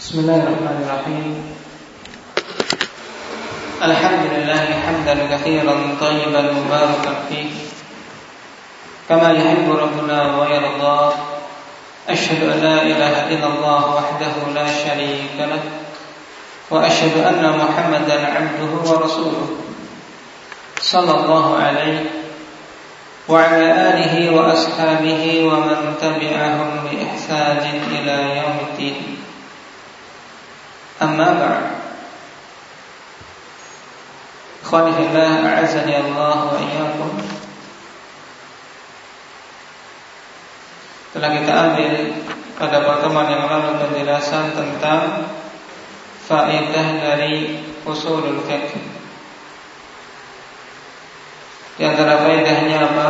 بسم الله الرحمن الرحيم. الحمد لله حمدا كثيرا طيبا مباركا فيه. كما يحب ربنا ويرضى. أشهد أن لا إله إلا الله وحده لا شريك له. وأشهد أن محمدا عبده ورسوله. صلى الله عليه وعلى آله وأصحابه ومن تبعهم بإحسان إلى يوم الدين. أما بعد إخواني في الله أعزني الله وإياكم Telah kita ambil pada pertemuan yang lalu penjelasan tentang faedah dari usulul fiqh. Di antara faedahnya apa?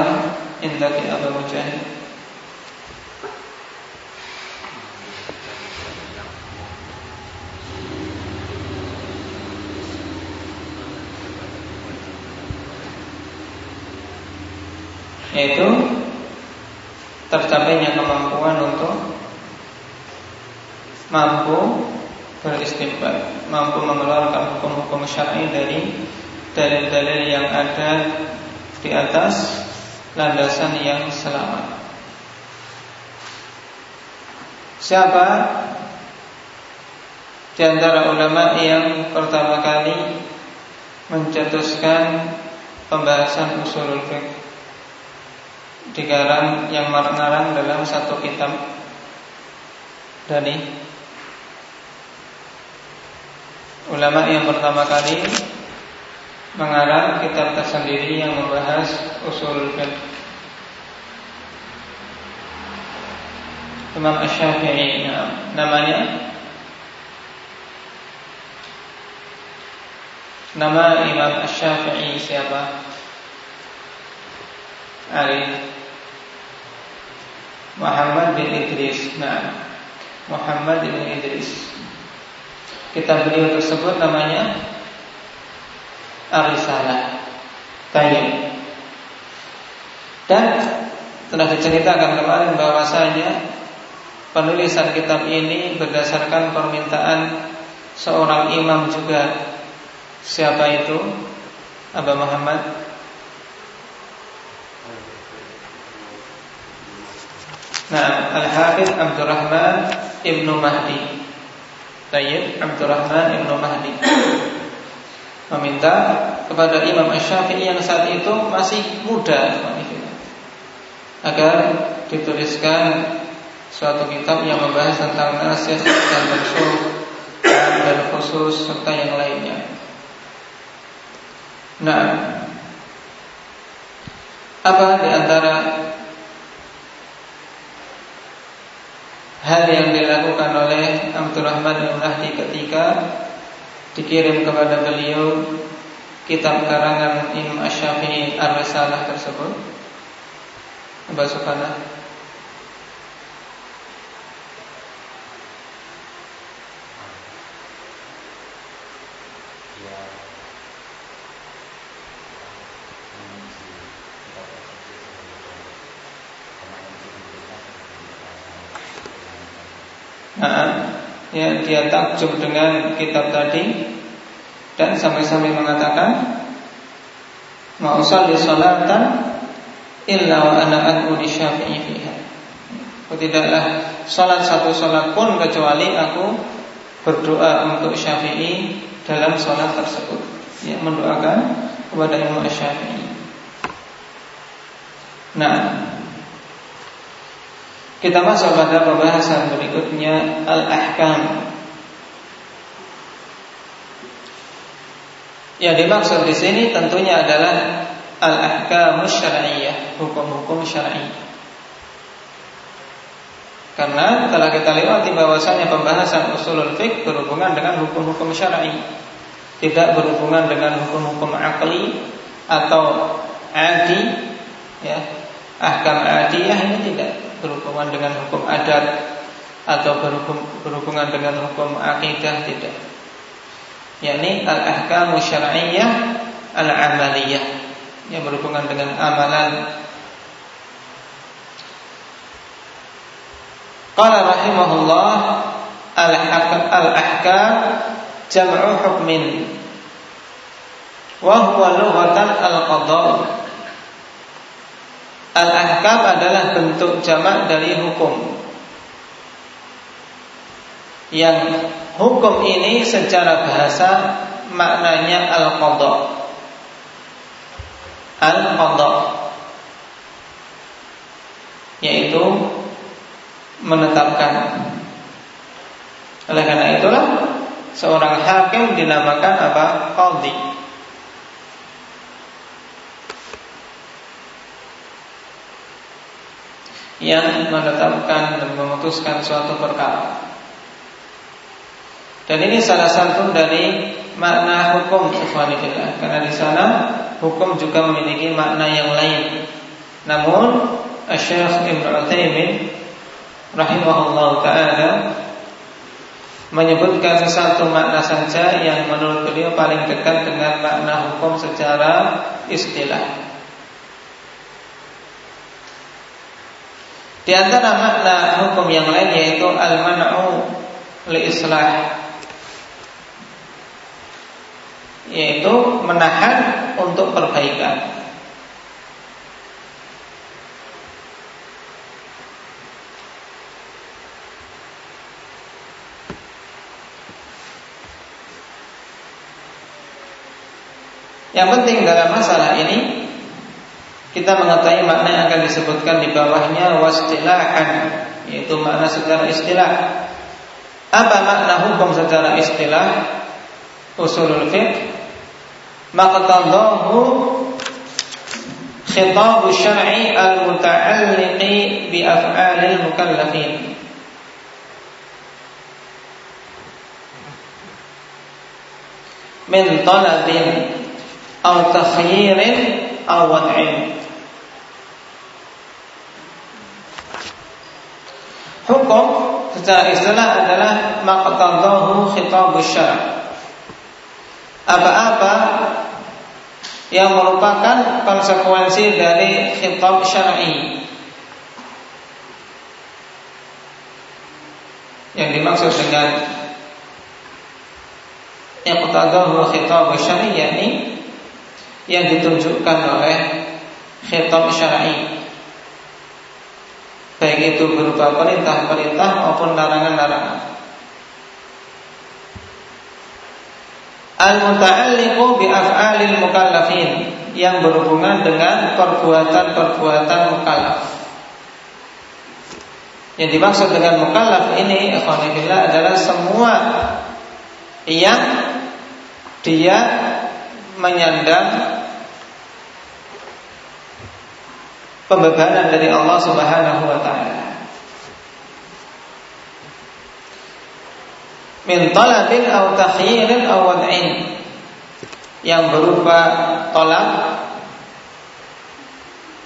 Indaki Abu Mujahid. Tercapainya kemampuan untuk mampu beristimbat, mampu mengeluarkan hukum-hukum syar'i dari dalil-dalil yang ada di atas landasan yang selamat. Siapa di antara ulama yang pertama kali mencetuskan pembahasan usulul fiqh digarang yang mengarang dalam satu kitab dari ulama yang pertama kali mengarang kitab tersendiri yang membahas usul fiqh. Imam Asy-Syafi'i namanya Nama Imam Asy-Syafi'i siapa? Ali Muhammad bin Idris. Nah Muhammad bin Idris. Kitab beliau tersebut namanya Arisalah Tayyib. Dan telah diceritakan kemarin bahwasanya penulisan kitab ini berdasarkan permintaan seorang imam juga. Siapa itu? Abu Muhammad Nah, Al-Hafidh Abdurrahman Ibnu Mahdi. Sayyid Abdurrahman Ibnu Mahdi meminta kepada Imam Asy-Syafi'i yang saat itu masih muda agar dituliskan suatu kitab yang membahas tentang nasih dan mansukh dan khusus serta yang lainnya. Nah, apa di antara hal yang dilakukan oleh Abdurrahman bin Mahdi ketika dikirim kepada beliau kitab karangan Imam Asy-Syafi'i Ar-Risalah tersebut. Subhanallah ya, dia takjub dengan kitab tadi dan sampai-sampai mengatakan ma usalli salatan illa wa ana di syafi'i fiha. Aku tidaklah salat satu salat pun kecuali aku berdoa untuk Syafi'i dalam salat tersebut. Ya, mendoakan kepada Imam Syafi'i. Nah, kita masuk pada pembahasan berikutnya al-ahkam. Yang dimaksud di sini tentunya adalah al-ahkam syar'iyyah, hukum-hukum syar'i. Karena telah kita lewati bahwasanya pembahasan usulul fiqh berhubungan dengan hukum-hukum syar'i, tidak berhubungan dengan hukum-hukum akli atau adi, ya. Ahkam adiyah ini tidak berhubungan dengan hukum adat atau berhubungan dengan hukum akidah tidak. yakni al-ahkamu syar'iyyah al-amaliyah yang berhubungan dengan amalan. Qala rahimahullah al-ahkam jam'u hukmin wa huwa lughatan al-qada al-ahkam adalah bentuk jamak dari hukum yang hukum ini secara bahasa maknanya al-qada al-qada yaitu menetapkan oleh karena itulah seorang hakim dinamakan apa? Qadhi. Yang menetapkan dan memutuskan suatu perkara. Dan ini salah satu dari makna hukum ikhwanillah karena di sana hukum juga memiliki makna yang lain. Namun Syekh Ibnu Utsaimin rahimahullah taala menyebutkan satu makna saja yang menurut beliau paling dekat dengan makna hukum secara istilah. Di antara makna hukum yang lain yaitu al-man'u li islah yaitu menahan untuk perbaikan. Yang penting dalam masalah ini kita mengetahui makna yang akan disebutkan di bawahnya wastilahan yaitu makna secara istilah. Apa makna hukum secara istilah? Usulul fiqh maqtadahu khitab syar'i al-muta'alliqi bi af'alil mukallafin. Min talabin atau takhyirin atau wad'in Hukum secara istilah adalah maqtadahu khitabus syara' Apa-apa yang merupakan konsekuensi dari khitab syar'i. Yang dimaksud dengan iqtadahu khitab syar'i yakni yang ditunjukkan oleh khitab syar'i baik itu berupa perintah-perintah maupun larangan-larangan Al-muta'alliqu bi af'alil mukallafin yang berhubungan dengan perbuatan-perbuatan mukallaf. Yang dimaksud dengan mukallaf ini ikhwanillah adalah semua yang dia menyandang pembebanan dari Allah Subhanahu wa taala. Min talabin aw takhyirin aw wad'in yang berupa tolak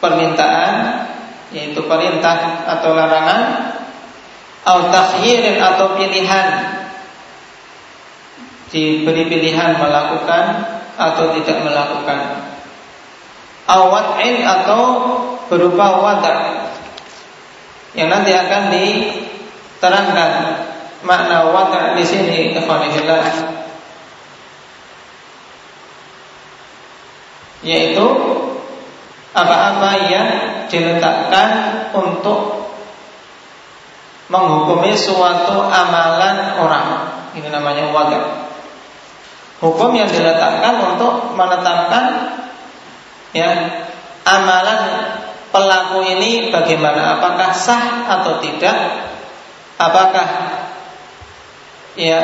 permintaan yaitu perintah atau larangan atau takhyirin atau pilihan. Diberi pilihan melakukan atau tidak melakukan. Awat'in atau berupa wadah yang nanti akan diterangkan makna wadah di sini ikhwanillah yaitu apa-apa yang diletakkan untuk menghukumi suatu amalan orang. Ini namanya wadah. Hukum yang diletakkan untuk menetapkan ya amalan pelaku ini bagaimana? Apakah sah atau tidak? Apakah ya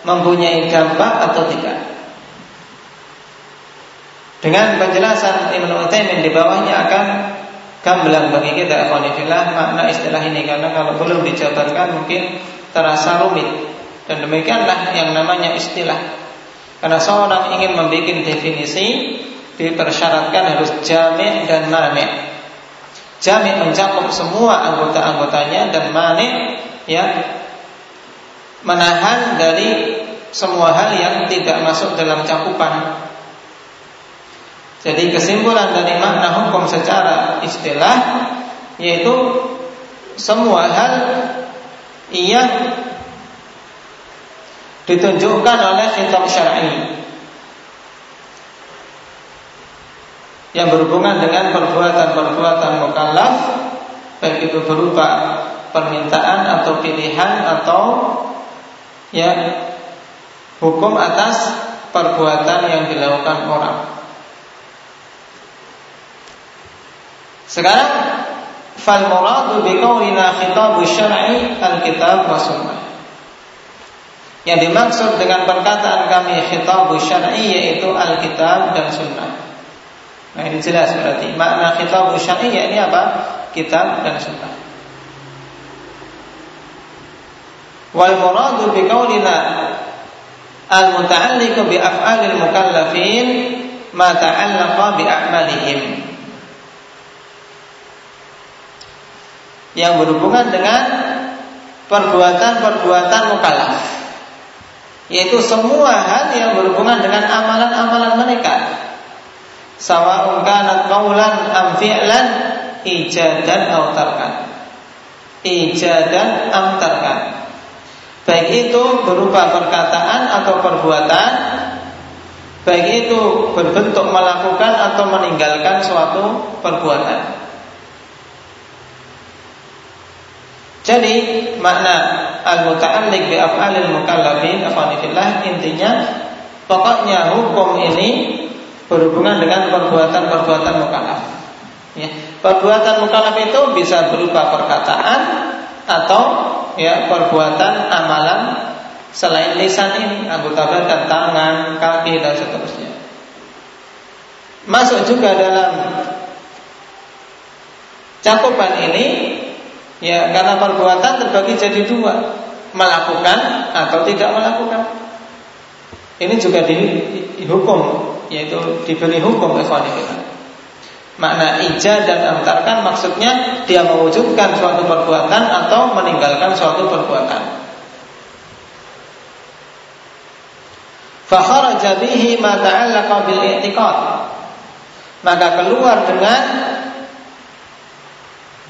mempunyai dampak atau tidak? Dengan penjelasan Ibnu Utsaimin di bawahnya akan gamblang bagi kita ikhwanillah makna istilah ini karena kalau belum dijabarkan mungkin terasa rumit dan demikianlah yang namanya istilah. Karena seorang ingin membuat definisi dipersyaratkan harus jami' dan mani'. Jami mencakup semua anggota-anggotanya dan mani ya menahan dari semua hal yang tidak masuk dalam cakupan. Jadi kesimpulan dari makna hukum secara istilah yaitu semua hal yang ditunjukkan oleh khitab syar'i yang berhubungan dengan perbuatan-perbuatan mukallaf baik itu berupa permintaan atau pilihan atau ya hukum atas perbuatan yang dilakukan orang. Sekarang fal muradu bi qaulina khitab syar'i al-kitab wa sunnah. Yang dimaksud dengan perkataan kami khitab syar'i yaitu al-kitab dan sunnah. Nah ini jelas berarti makna khitab syar'i ini apa? Kitab dan sunnah. Wal muradu bi qaulina al-muta'alliqu bi af'alil mukallafin ma ta'allaqa bi a'malihim. Yang berhubungan dengan perbuatan-perbuatan mukallaf yaitu semua hal yang berhubungan dengan amalan-amalan mereka sawa'un kanat qaulan am fi'lan ijadan aw tarkan. Ijadan am tarkan. Baik itu berupa perkataan atau perbuatan Baik itu berbentuk melakukan atau meninggalkan suatu perbuatan. Jadi makna al-muta'alliq bi af'alil mukallafin afanillah intinya pokoknya hukum ini berhubungan dengan perbuatan-perbuatan mukallaf. Ya, perbuatan mukallaf itu bisa berupa perkataan atau ya perbuatan amalan selain lisan ini anggota badan tangan kaki dan seterusnya. Masuk juga dalam cakupan ini ya karena perbuatan terbagi jadi dua melakukan atau tidak melakukan. Ini juga dihukum yaitu diberi hukum ikhwanillah Makna ija dan antarkan maksudnya dia mewujudkan suatu perbuatan atau meninggalkan suatu perbuatan. Fakharaja bihi ma ta'allaqa bil i'tiqad. Maka keluar dengan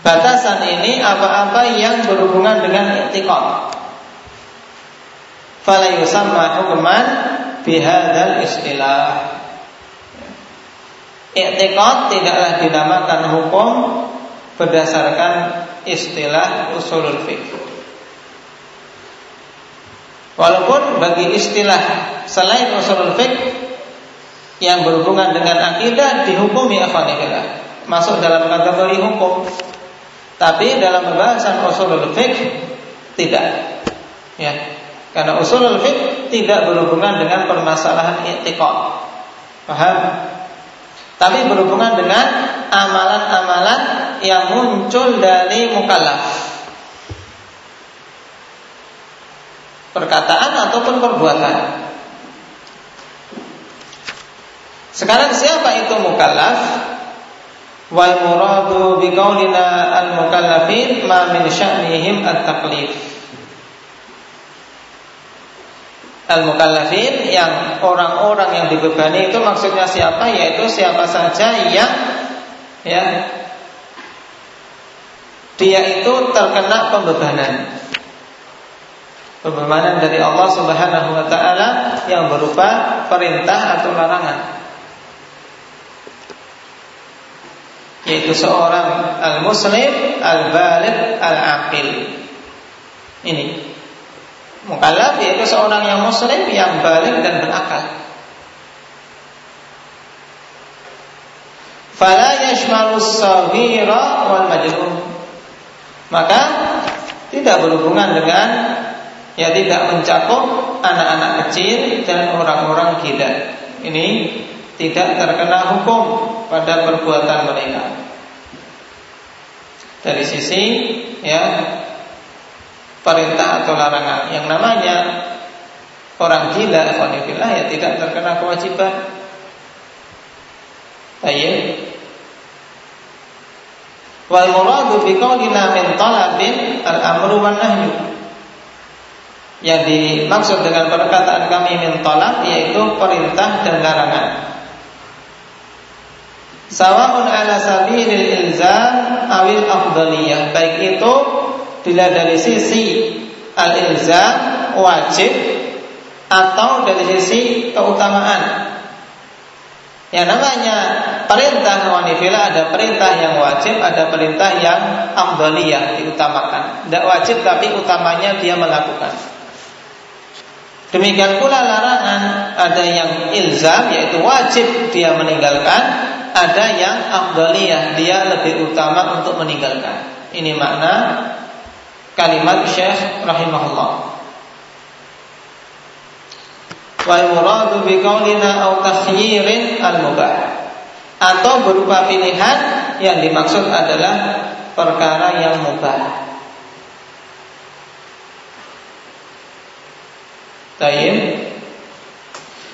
batasan ini apa-apa yang berhubungan dengan i'tiqad. Fala yusamma hukman bihadzal istilah. I'tiqad tidaklah dinamakan hukum berdasarkan istilah usulul fiqh. Walaupun bagi istilah selain usulul fiqh yang berhubungan dengan akidah dihukumi afanillah masuk dalam kategori hukum. Tapi dalam pembahasan usulul fiqh tidak. Ya. Karena usulul fiqh tidak berhubungan dengan permasalahan i'tiqad. Paham? Tapi berhubungan dengan amalan-amalan yang muncul dari mukallaf. Perkataan ataupun perbuatan. Sekarang siapa itu mukallaf? Wal muradu biqaulina al-mukallafin ma min sya'nihim at-taklif. Al-mukallafin yang orang-orang yang dibebani itu maksudnya siapa? Yaitu siapa saja yang ya dia itu terkena pembebanan. Pembebanan dari Allah Subhanahu wa taala yang berupa perintah atau larangan. Yaitu seorang al-muslim al-baligh al-aqil. Ini Mukallaf yaitu seorang yang muslim yang balik dan berakal. Fala yashmalus saghira wal majnun. Maka tidak berhubungan dengan ya tidak mencakup anak-anak kecil dan orang-orang gila. Ini tidak terkena hukum pada perbuatan mereka. Dari sisi ya perintah atau larangan. Yang namanya orang gila, alhamdulillah ya tidak terkena kewajiban. Baik. Wal muradu bi qaulina min talabin al-amru wan nahyu. Yang dimaksud dengan perkataan kami min talab yaitu perintah dan larangan. Sawa'un ala sabilil ilzam awil afdaliyah. Baik itu bila dari sisi al-ilzam wajib atau dari sisi keutamaan. Yang namanya perintah wanifila ada perintah yang wajib, ada perintah yang amdaliyah diutamakan. Tidak wajib tapi utamanya dia melakukan. Demikian pula larangan ada yang ilzam yaitu wajib dia meninggalkan, ada yang amdaliyah dia lebih utama untuk meninggalkan. Ini makna kalimat Syekh rahimahullah. Wal muradu bi qaulina au takhyirin al mubah. Atau berupa pilihan yang dimaksud adalah perkara yang mubah. Tayyib.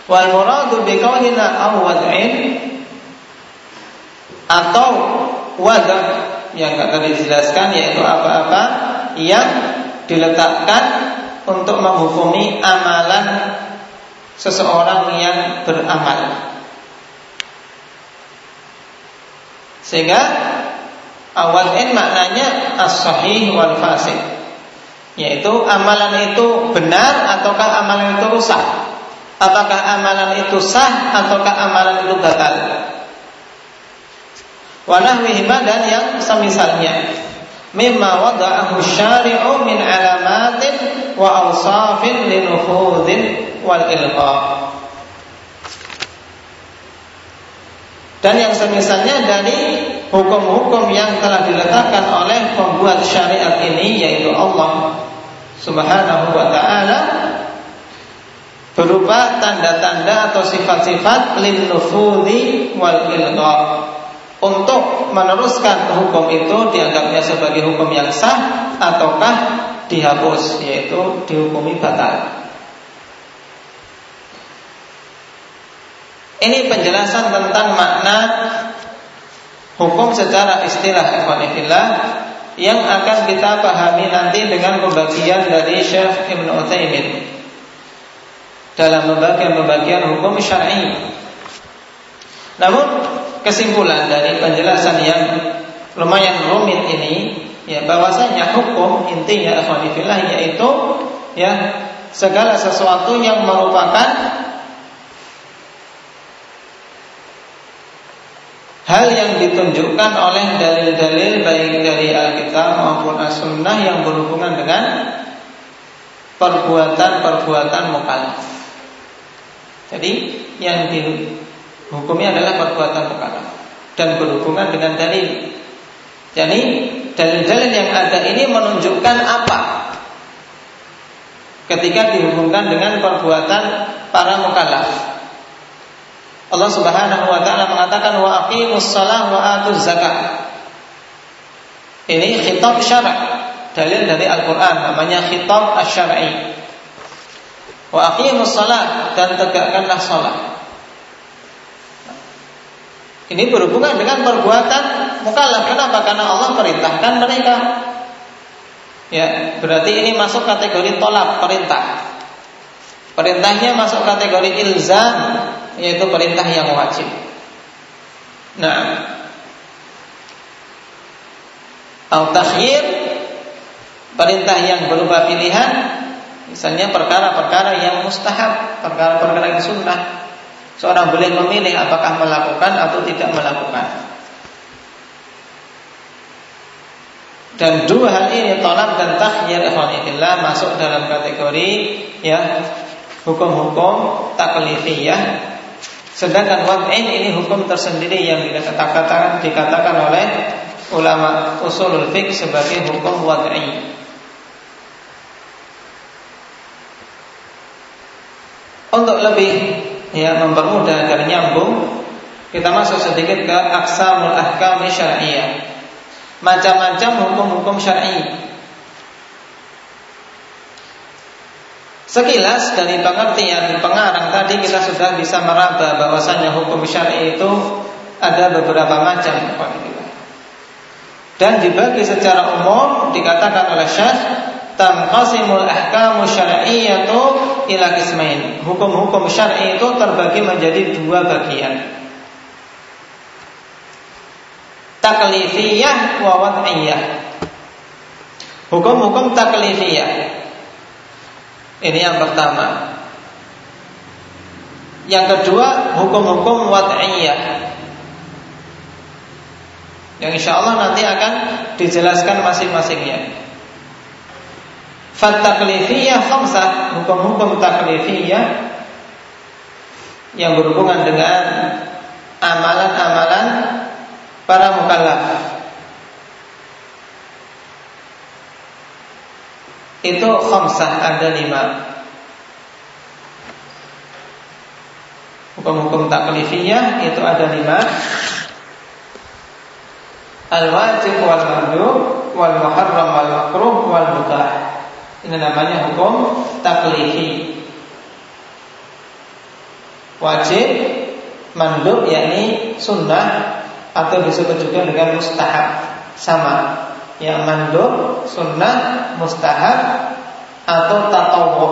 Wal muradu bi qaulina au wad'in. Atau wadah yang tadi dijelaskan yaitu apa-apa yang diletakkan untuk menghukumi amalan seseorang yang beramal. Sehingga awal in maknanya as-sahih wal. Yaitu amalan itu benar ataukah amalan itu rusak? Apakah amalan itu sah ataukah amalan itu batal? Wanahwihima dan yang semisalnya mimma wada'ahu syari'u min alamatin wa awsafin linuhudin wal ilqa. Dan yang semisalnya dari hukum-hukum yang telah diletakkan oleh pembuat syariat ini yaitu Allah Subhanahu wa taala berupa tanda-tanda atau sifat-sifat lin nufudhi wal ilqa untuk meneruskan hukum itu dianggapnya sebagai hukum yang sah ataukah dihapus yaitu dihukumi batal. Ini penjelasan tentang makna hukum secara istilah ikhwanifillah yang akan kita pahami nanti dengan pembagian dari Syekh Ibn Utsaimin dalam pembagian-pembagian hukum syar'i. Namun kesimpulan dari penjelasan yang lumayan rumit ini ya bahwasanya hukum intinya ikhwanifillah yaitu ya segala sesuatu yang merupakan hal yang ditunjukkan oleh dalil-dalil baik dari Alkitab maupun As-Sunnah yang berhubungan dengan perbuatan-perbuatan mukallaf. Jadi yang di Hukumnya adalah perbuatan mukallaf dan berhubungan dengan dalil. Jadi dalil-dalil yang ada ini menunjukkan apa? Ketika dihubungkan dengan perbuatan para mukallaf. Allah Subhanahu wa taala mengatakan wa aqimus shalah wa atuz zakat. Ini khitab syara' dalil dari Al-Qur'an namanya khitab asy-syar'i. Wa aqimus shalah dan tegakkanlah salat. Ini berhubungan dengan perbuatan mukallaf. Kenapa? Karena Allah perintahkan mereka. Ya, berarti ini masuk kategori tolak perintah. Perintahnya masuk kategori ilzam, yaitu perintah yang wajib. Nah, al takhir perintah yang berupa pilihan, misalnya perkara-perkara yang mustahab, perkara-perkara yang sunnah. Seorang boleh memilih apakah melakukan atau tidak melakukan. Dan dua hal ini tolak dan takhyir ikhwanillah masuk dalam kategori ya hukum-hukum taklifiyah. Sedangkan wad'in ini hukum tersendiri yang dikatakan dikatakan oleh ulama usulul fiqh sebagai hukum wad'i. Untuk lebih ya mempermudah agar nyambung. Kita masuk sedikit ke aksamul ahkam syar'iyyah macam-macam hukum-hukum syar'i. Sekilas dari pengertian pengarang tadi kita sudah bisa meraba bahwasanya hukum syar'i itu ada beberapa macam. Dan dibagi secara umum dikatakan oleh Syekh tanqasimul ahkamu syar'iyyatu ila qismain. Hukum-hukum syar'i itu terbagi menjadi dua bagian. Taklifiyah wa wad'iyah. Hukum-hukum taklifiyah. Ini yang pertama. Yang kedua, hukum-hukum wad'iyah. Yang insya Allah nanti akan dijelaskan masing-masingnya. Fat taklifiyah khamsah, hukum-hukum taklifiyah yang berhubungan dengan amalan-amalan para mukallaf. Itu khamsah ada lima. Hukum-hukum taklifiyah itu ada lima. Al-wajib wal mandub wal muharram Ini namanya hukum taklifi. Wajib, mandub yakni sunnah atau disebut juga dengan mustahab sama. Yang mandub, sunnah, mustahab atau tatawu.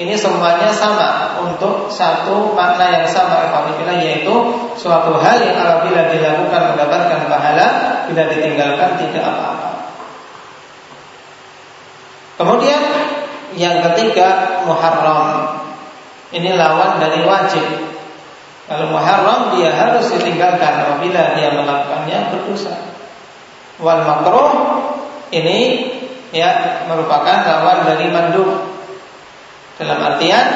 Ini semuanya sama untuk satu makna yang sama Alhamdulillah yaitu suatu hal yang apabila dilakukan mendapatkan pahala, bila ditinggalkan tidak apa-apa. Kemudian yang ketiga muharram. Ini lawan dari wajib. Kalau muharram dia harus ditinggalkan apabila dia melakukannya berdosa. Wal makruh ini ya merupakan lawan dari mandub dalam artian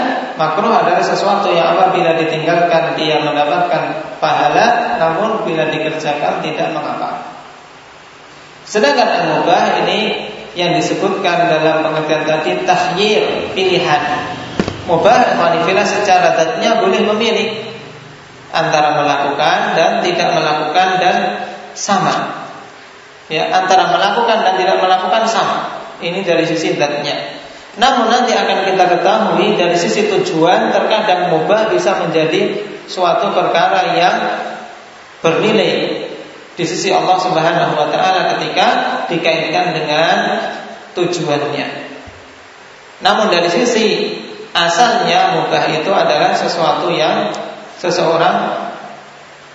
makruh adalah sesuatu yang apabila ditinggalkan dia mendapatkan pahala, namun bila dikerjakan tidak mengapa. Sedangkan al-mubah ini yang disebutkan dalam pengertian tadi tahyir pilihan. Mubah manifila secara zatnya boleh memilih antara melakukan dan tidak melakukan dan sama. Ya, antara melakukan dan tidak melakukan sama. Ini dari sisi zatnya. Namun nanti akan kita ketahui dari sisi tujuan terkadang mubah bisa menjadi suatu perkara yang bernilai di sisi Allah Subhanahu wa taala ketika dikaitkan dengan tujuannya. Namun dari sisi asalnya mubah itu adalah sesuatu yang seseorang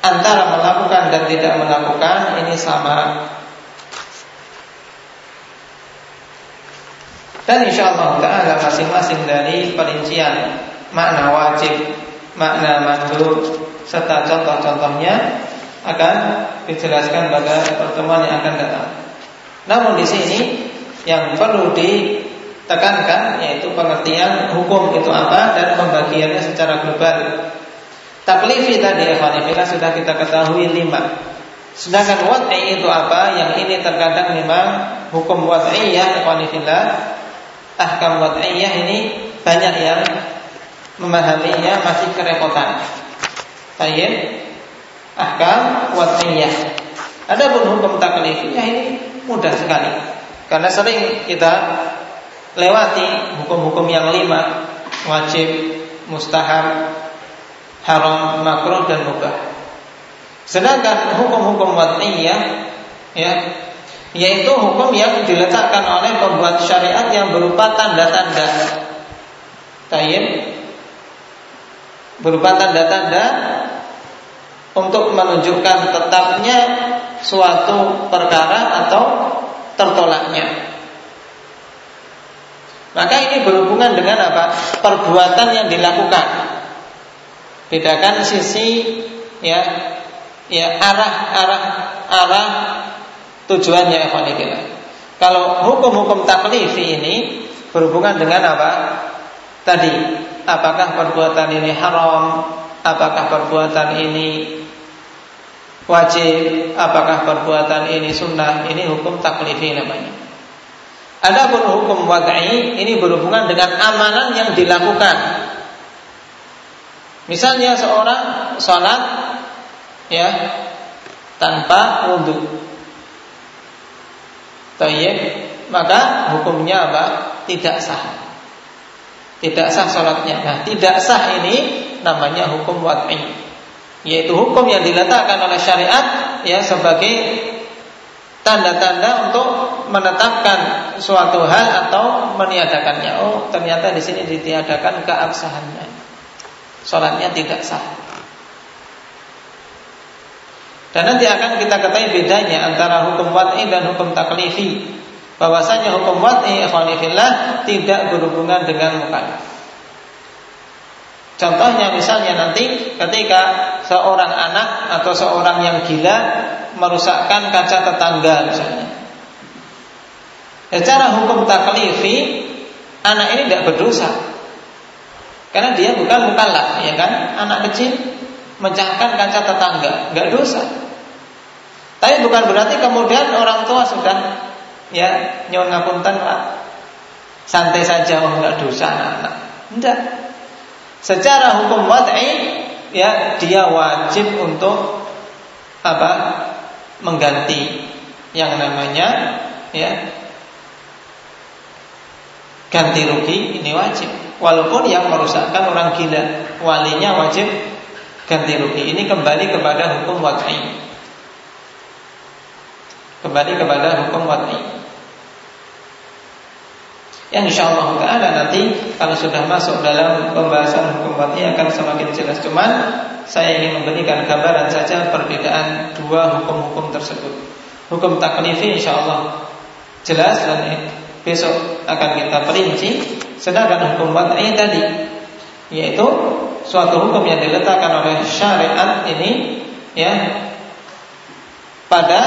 antara melakukan dan tidak melakukan ini sama Dan insya Allah Taala masing-masing dari perincian makna wajib, makna mandub serta contoh-contohnya akan dijelaskan pada pertemuan yang akan datang. Namun di sini yang perlu ditekankan yaitu pengertian hukum itu apa dan pembagiannya secara global. Taklifi tadi Evanifillah sudah kita ketahui lima. Sedangkan wat'i itu apa? Yang ini terkadang memang hukum wat'iyah Evanifillah ahkam wad'iyah ini banyak yang memahaminya masih kerepotan. Baik. Wad'iyah. Ada pun hukum taklifiyah ini mudah sekali. Karena sering kita lewati hukum-hukum yang lima wajib, mustahab, haram, makruh dan mubah. Sedangkan hukum-hukum wad'iyah ya yaitu hukum yang diletakkan oleh pembuat syariat yang berupa tanda-tanda tayyib berupa tanda-tanda untuk menunjukkan tetapnya suatu perkara atau tertolaknya. Maka ini berhubungan dengan apa? Perbuatan yang dilakukan. Bedakan sisi ya ya arah arah arah tujuannya ikhwanillah. Kalau hukum-hukum taklifi ini berhubungan dengan apa? Tadi, apakah perbuatan ini haram? Apakah perbuatan ini wajib? Apakah perbuatan ini sunnah? Ini hukum taklifi namanya. Adapun hukum wad'i ini berhubungan dengan amalan yang dilakukan. Misalnya seorang sholat ya tanpa wudhu Tayyib, maka hukumnya apa? Tidak sah. Tidak sah sholatnya. Nah, tidak sah ini namanya hukum wad'i. Yaitu hukum yang diletakkan oleh syariat ya sebagai tanda-tanda untuk menetapkan suatu hal atau meniadakannya. Oh, ternyata di sini ditiadakan keabsahannya. Sholatnya tidak sah. Dan nanti akan kita ketahui bedanya antara hukum wad'i dan hukum taklifi. Bahwasanya hukum wad'i ikhwanifillah tidak berhubungan dengan mukallaf. Contohnya misalnya nanti ketika seorang anak atau seorang yang gila merusakkan kaca tetangga misalnya. Secara hukum taklifi anak ini tidak berdosa. Karena dia bukan mukallaf, ya kan? Anak kecil mencahkan kaca tetangga, nggak dosa. Tapi bukan berarti kemudian orang tua sudah ya nyon ngapunten Pak. Santai saja oh nggak dosa anak-anak. Enggak. Secara hukum wad'i ya dia wajib untuk apa? mengganti yang namanya ya ganti rugi ini wajib. Walaupun yang merusakkan orang gila, walinya wajib ganti rugi. Ini kembali kepada hukum wad'i. Kembali kepada hukum wad'i. Yang insya Allah Taala nanti kalau sudah masuk dalam pembahasan hukum mati akan semakin jelas. Cuman saya ingin memberikan gambaran saja perbedaan dua hukum-hukum tersebut. Hukum taklifi insya Allah jelas dan besok akan kita perinci. Sedangkan hukum mati tadi yaitu suatu hukum yang diletakkan oleh syariat ini ya pada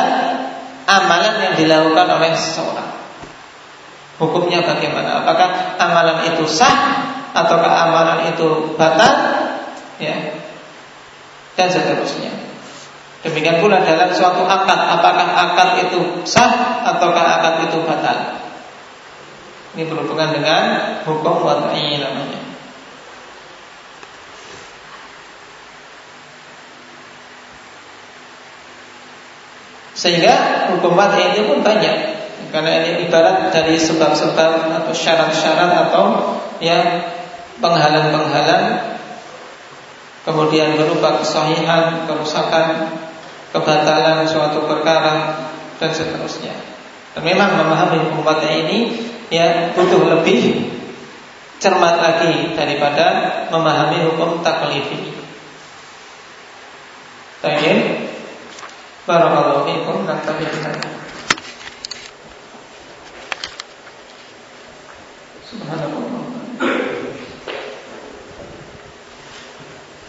amalan yang dilakukan oleh seseorang. Hukumnya bagaimana? Apakah amalan itu sah ataukah amalan itu batal? Ya. Dan seterusnya. Demikian pula dalam suatu akad, apakah akad itu sah ataukah akad itu batal? Ini berhubungan dengan hukum wad'i namanya. Sehingga hukum wad'i itu pun banyak karena ini ibarat dari sebab-sebab atau syarat-syarat atau ya penghalang-penghalang kemudian berupa kesahihan, kerusakan, kebatalan suatu perkara dan seterusnya. Dan memang memahami hukum ini ya butuh lebih cermat lagi daripada memahami hukum taklifi. Baik. Barakallahu fiikum. Naktabi Subhanallah.